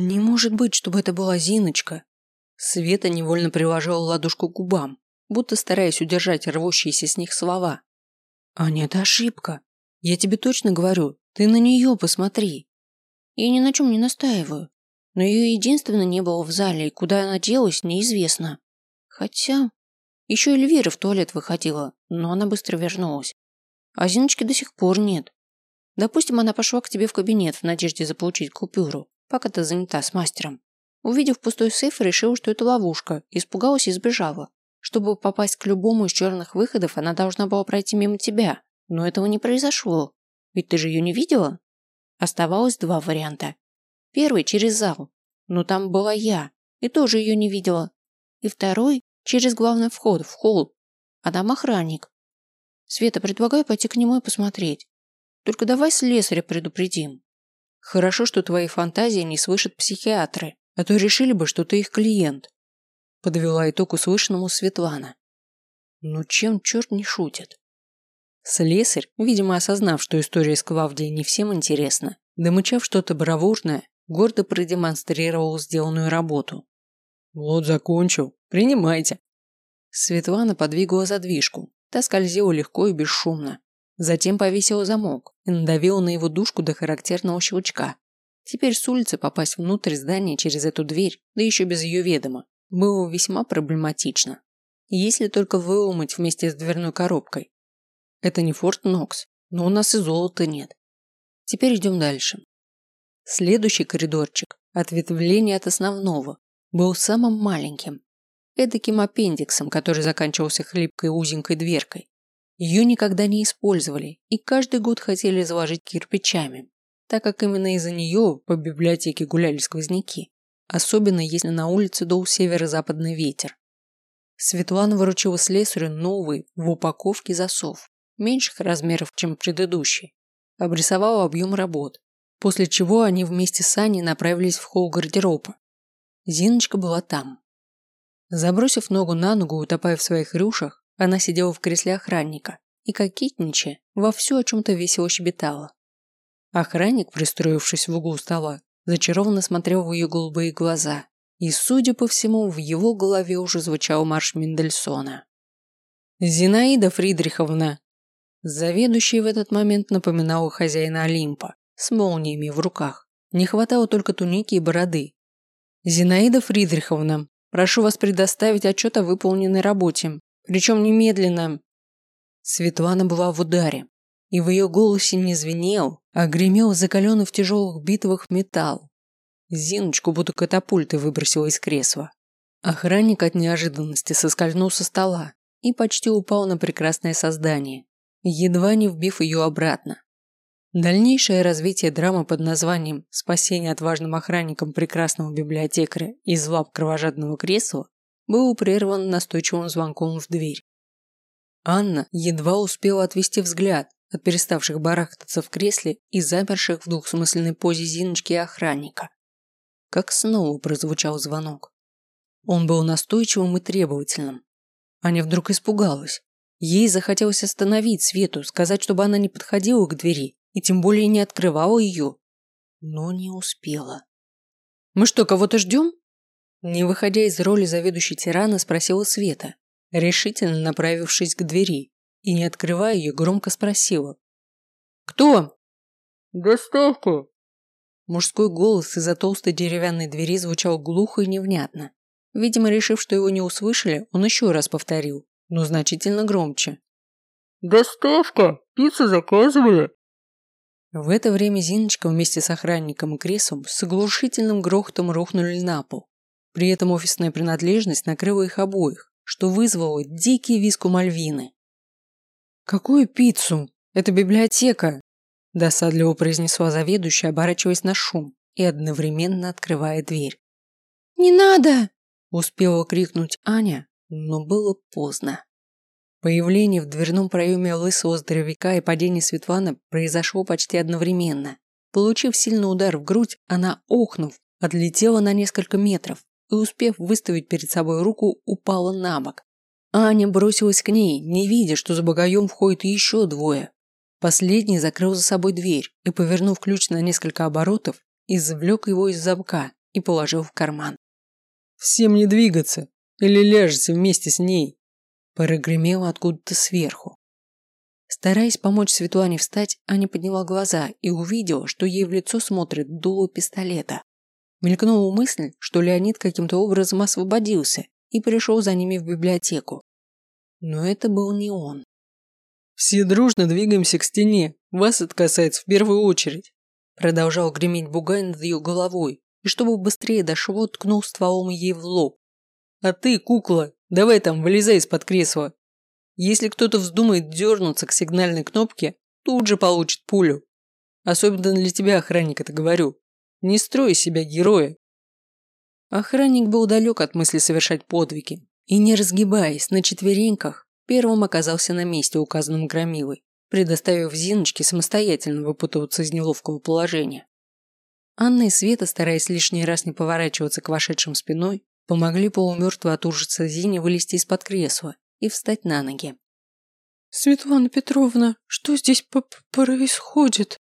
Не может быть, чтобы это была Зиночка. Света невольно приложила ладошку к губам, будто стараясь удержать рвущиеся с них слова. Аня, это ошибка. Я тебе точно говорю, ты на нее посмотри. Я ни на чем не настаиваю. Но ее единственно не было в зале, и куда она делась, неизвестно. Хотя... Еще Эльвира в туалет выходила, но она быстро вернулась. А Зиночки до сих пор нет. Допустим, она пошла к тебе в кабинет в надежде заполучить купюру, пока ты занята с мастером. Увидев пустой сейф, решила, что это ловушка, испугалась и сбежала. Чтобы попасть к любому из черных выходов, она должна была пройти мимо тебя. Но этого не произошло. Ведь ты же ее не видела? Оставалось два варианта. Первый через зал. Но там была я. И тоже ее не видела. И второй через главный вход в холл. А там охранник. Света, предлагаю пойти к нему и посмотреть. Только давай слесаря предупредим. Хорошо, что твои фантазии не слышат психиатры, а то решили бы, что ты их клиент. Подвела итог услышанному Светлана. Ну чем черт не шутит? Слесарь, видимо осознав, что история с Клавдией не всем интересна, домычав что-то бравурное, гордо продемонстрировал сделанную работу. «Вот закончил. Принимайте». Светлана подвигала задвижку. Та скользила легко и бесшумно. Затем повесила замок и надавила на его дужку до характерного щелчка. Теперь с улицы попасть внутрь здания через эту дверь, да еще без ее ведома, было весьма проблематично. Если только выломать вместе с дверной коробкой. Это не Форт Нокс, но у нас и золота нет. Теперь идем дальше. Следующий коридорчик, ответвление от основного, был самым маленьким. Эдаким аппендиксом, который заканчивался хлипкой узенькой дверкой. Ее никогда не использовали и каждый год хотели заложить кирпичами, так как именно из-за нее по библиотеке гуляли сквозняки, особенно если на улице дул северо-западный ветер. Светлана выручила слесарю новый в упаковке засов, меньших размеров, чем предыдущий. Обрисовала объем работ, после чего они вместе с Аней направились в холл гардероба. Зиночка была там. Забросив ногу на ногу, утопая в своих рюшах, она сидела в кресле охранника и, кокетничая, вовсю о чем-то весело щебетала. Охранник, пристроившись в углу стола, зачарованно смотрел в ее голубые глаза, и, судя по всему, в его голове уже звучал марш Мендельсона. «Зинаида Фридриховна!» Заведующий в этот момент напоминал хозяина Олимпа, с молниями в руках. Не хватало только туники и бороды. «Зинаида Фридриховна, прошу вас предоставить отчет о выполненной работе, причем немедленно». Светлана была в ударе, и в ее голосе не звенел, а гремел закаленный в тяжелых битвах металл. Зиночку будто катапульты выбросила из кресла. Охранник от неожиданности соскользнул со стола и почти упал на прекрасное создание, едва не вбив ее обратно. Дальнейшее развитие драмы под названием «Спасение отважным охранникам прекрасного библиотекаря из лап кровожадного кресла» было прервано настойчивым звонком в дверь. Анна едва успела отвести взгляд от переставших барахтаться в кресле и замерших в двухсмысленной позе Зиночки и охранника. Как снова прозвучал звонок. Он был настойчивым и требовательным. Аня вдруг испугалась. Ей захотелось остановить Свету, сказать, чтобы она не подходила к двери и тем более не открывала ее. Но не успела. «Мы что, кого-то ждем?» Не выходя из роли заведующей тирана, спросила Света, решительно направившись к двери, и, не открывая ее, громко спросила. «Кто?» «Доставка!» Мужской голос из-за толстой деревянной двери звучал глухо и невнятно. Видимо, решив, что его не услышали, он еще раз повторил, но значительно громче. «Доставка! Пиццу заказывали?» В это время Зиночка вместе с охранником и креслом с оглушительным грохотом рухнули на пол. При этом офисная принадлежность накрыла их обоих, что вызвало дикий визг у Мальвины. «Какую пиццу? Это библиотека!» Досадливо произнесла заведующая, оборачиваясь на шум и одновременно открывая дверь. «Не надо!» Успела крикнуть Аня, но было поздно. Появление в дверном проеме лысого здоровяка и падение Светланы произошло почти одновременно. Получив сильный удар в грудь, она, охнув, отлетела на несколько метров и, успев выставить перед собой руку, упала на бок. Аня бросилась к ней, не видя, что за богаем входит еще двое. Последний закрыл за собой дверь и, повернув ключ на несколько оборотов, извлек его из замка и положил в карман. «Всем не двигаться, или ляжете вместе с ней!» Прогремело откуда-то сверху. Стараясь помочь Светлане встать, Аня подняла глаза и увидела, что ей в лицо смотрит дуло пистолета. Мелькнула мысль, что Леонид каким-то образом освободился и пришел за ними в библиотеку. Но это был не он. «Все дружно двигаемся к стене. Вас это касается в первую очередь», продолжал греметь бугай над ее головой, и чтобы быстрее дошло, ткнул стволом ей в лоб. «А ты, кукла, давай там, вылезай из-под кресла. Если кто-то вздумает дернуться к сигнальной кнопке, тут же получит пулю. Особенно для тебя, охранник, это говорю. Не строй себя героя. Охранник был далек от мысли совершать подвиги и, не разгибаясь на четвереньках, первым оказался на месте, указанном громилой, предоставив Зиночке самостоятельно выпутываться из неловкого положения. Анна и Света, стараясь лишний раз не поворачиваться к вошедшим спиной, помогли полумертвой от ужаса Зине вылезти из-под кресла и встать на ноги. «Светлана Петровна, что здесь п происходит?»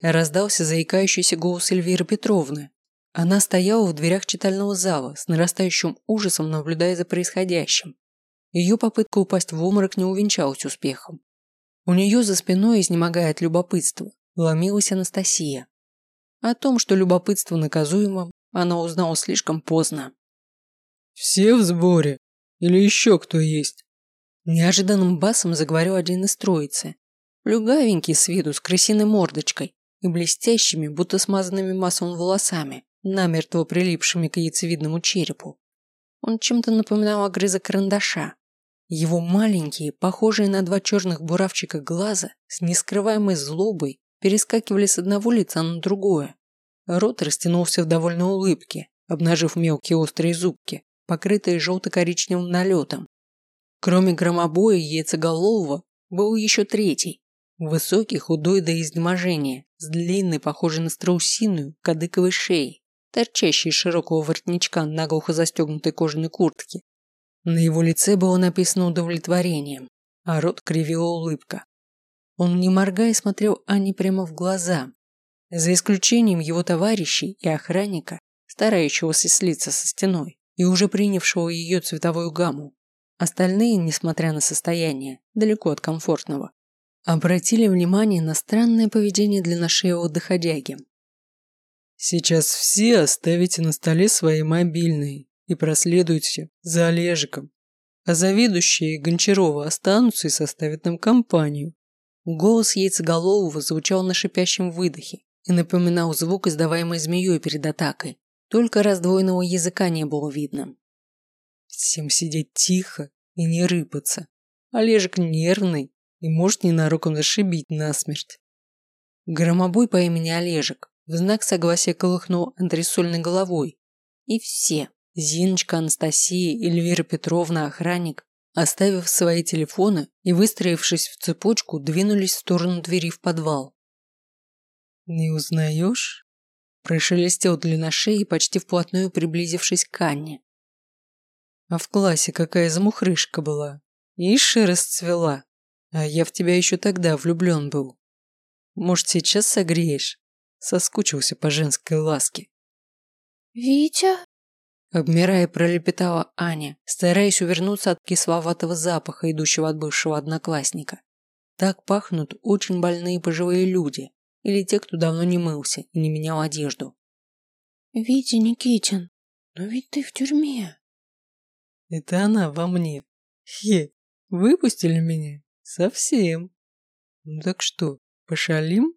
Раздался заикающийся голос Эльвиры Петровны. Она стояла в дверях читального зала, с нарастающим ужасом наблюдая за происходящим. Ее попытка упасть в обморок не увенчалась успехом. У нее за спиной, изнемогая от любопытства, ломилась Анастасия. О том, что любопытство наказуемо, она узнала слишком поздно. «Все в сборе? Или еще кто есть?» Неожиданным басом заговорил один из троицы. Плюгавенький с виду, с крысиной мордочкой и блестящими, будто смазанными маслом волосами, намертво прилипшими к яйцевидному черепу. Он чем-то напоминал огрызок карандаша. Его маленькие, похожие на два черных буравчика глаза, с нескрываемой злобой, перескакивали с одного лица на другое. Рот растянулся в довольной улыбке, обнажив мелкие острые зубки, покрытые желто-коричневым налетом, Кроме громобоя яйцеголового, был еще третий. Высокий, худой до изнеможения, с длинной, похожей на страусиную, кадыковой шеей, торчащей из широкого воротничка наглухо застегнутой кожаной куртки. На его лице было написано удовлетворением, а рот кривила улыбка. Он, не моргая, смотрел Ане прямо в глаза. За исключением его товарищей и охранника, старающегося слиться со стеной и уже принявшего ее цветовую гамму, Остальные, несмотря на состояние, далеко от комфортного, обратили внимание на странное поведение длинношеего доходяги. «Сейчас все оставите на столе свои мобильные и проследуйте за Олежиком, а заведующие Гончарова останутся и составят нам компанию». Голос яйцеголового звучал на шипящем выдохе и напоминал звук, издаваемый змеей перед атакой. Только раздвоенного языка не было видно. Всем сидеть тихо и не рыпаться. Олежек нервный и может ненароком зашибить насмерть. Громобой по имени Олежек в знак согласия колыхнул антресольной головой. И все, Зиночка, Анастасия, Эльвира Петровна, охранник, оставив свои телефоны и выстроившись в цепочку, двинулись в сторону двери в подвал. «Не узнаешь?» Прошелестел длинношеей, почти вплотную приблизившись к Анне. А в классе какая замухрышка была. Иши расцвела. А я в тебя еще тогда влюблен был. Может, сейчас согреешь? Соскучился по женской ласке. «Витя?» Обмирая, пролепетала Аня, стараясь увернуться от кисловатого запаха, идущего от бывшего одноклассника. Так пахнут очень больные пожилые люди или те, кто давно не мылся и не менял одежду. «Витя Никитин, но ведь ты в тюрьме». Это она во мне. Хе, выпустили меня? Совсем. Ну так что, пошалим?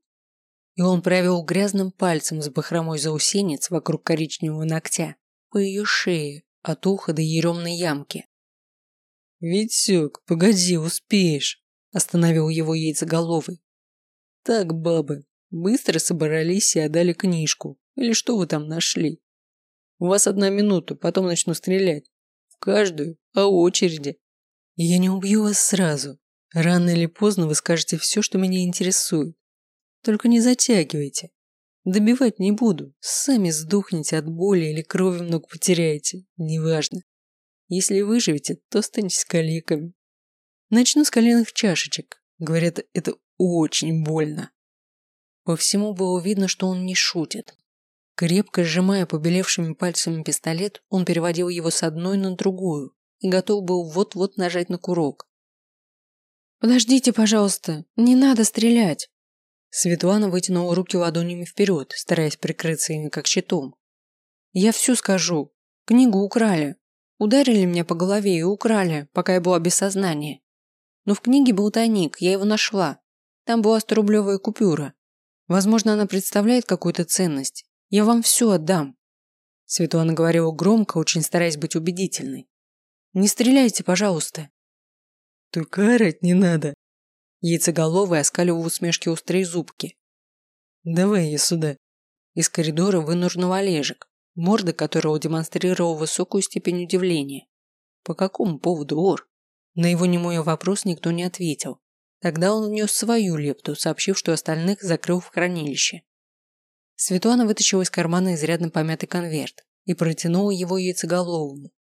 И он провел грязным пальцем с бахромой заусенец вокруг коричневого ногтя по ее шее от уха до еремной ямки. «Витек, погоди, успеешь!» – остановил его яйцеголовый. «Так, бабы, быстро собрались и отдали книжку. Или что вы там нашли? У вас одна минута, потом начну стрелять каждую по очереди. Я не убью вас сразу. Рано или поздно вы скажете все, что меня интересует. Только не затягивайте. Добивать не буду. Сами сдохнете от боли или крови много потеряете. Неважно. Если выживете, то останетесь калеками. Начну с коленных чашечек. Говорят, это очень больно. По всему было видно, что он не шутит. Крепко сжимая побелевшими пальцами пистолет, он переводил его с одной на другую и готов был вот-вот нажать на курок. «Подождите, пожалуйста, не надо стрелять!» Светлана вытянула руки ладонями вперед, стараясь прикрыться ими как щитом. «Я все скажу. Книгу украли. Ударили меня по голове и украли, пока я была без сознания. Но в книге был тайник, я его нашла. Там была 100-рублевая купюра. Возможно, она представляет какую-то ценность. Я вам все отдам. Светлана говорила громко, очень стараясь быть убедительной. Не стреляйте, пожалуйста. Только орать не надо. Яйцеголовый оскалил в усмешке острые зубки. Давай я сюда. Из коридора вынырнул Олежек, морда которого демонстрировала высокую степень удивления. По какому поводу ор? На его немой вопрос никто не ответил. Тогда он внес свою лепту, сообщив, что остальных закрыл в хранилище. Светлана вытащила из кармана изрядно помятый конверт и протянула его яйцеголовому.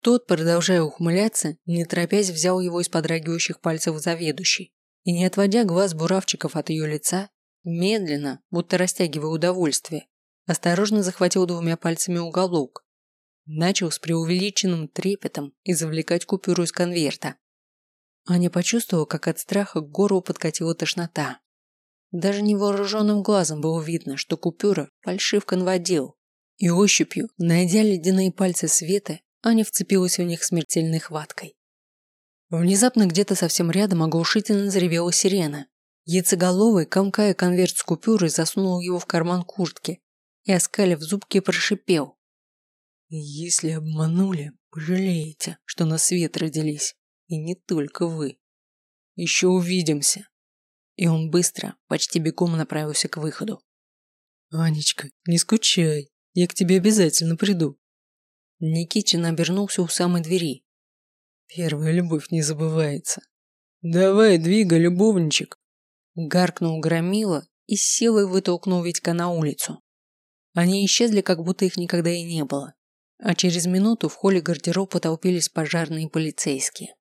Тот, продолжая ухмыляться, не торопясь взял его из подрагивающих пальцев заведующий и, не отводя глаз буравчиков от ее лица, медленно, будто растягивая удовольствие, осторожно захватил двумя пальцами уголок. Начал с преувеличенным трепетом извлекать купюру из конверта. Аня почувствовала, как от страха к горлу подкатила тошнота. Даже невооруженным глазом было видно, что купюра – фальшивка наводил. И ощупью, найдя ледяные пальцы Светы, Аня вцепилась в них смертельной хваткой. Внезапно где-то совсем рядом оглушительно заревела сирена. Яйцеголовый, комкая конверт с купюрой, засунул его в карман куртки и, оскалив зубки, прошипел. «Если обманули, пожалеете, что на свет родились». И не только вы. Еще увидимся. И он быстро, почти бегом направился к выходу. Анечка, не скучай. Я к тебе обязательно приду. Никитин обернулся у самой двери. Первая любовь не забывается. Давай, двигай, любовничек. Гаркнул Громила и с силой вытолкнул Витька на улицу. Они исчезли, как будто их никогда и не было. А через минуту в холле гардероб потолпились пожарные и полицейские.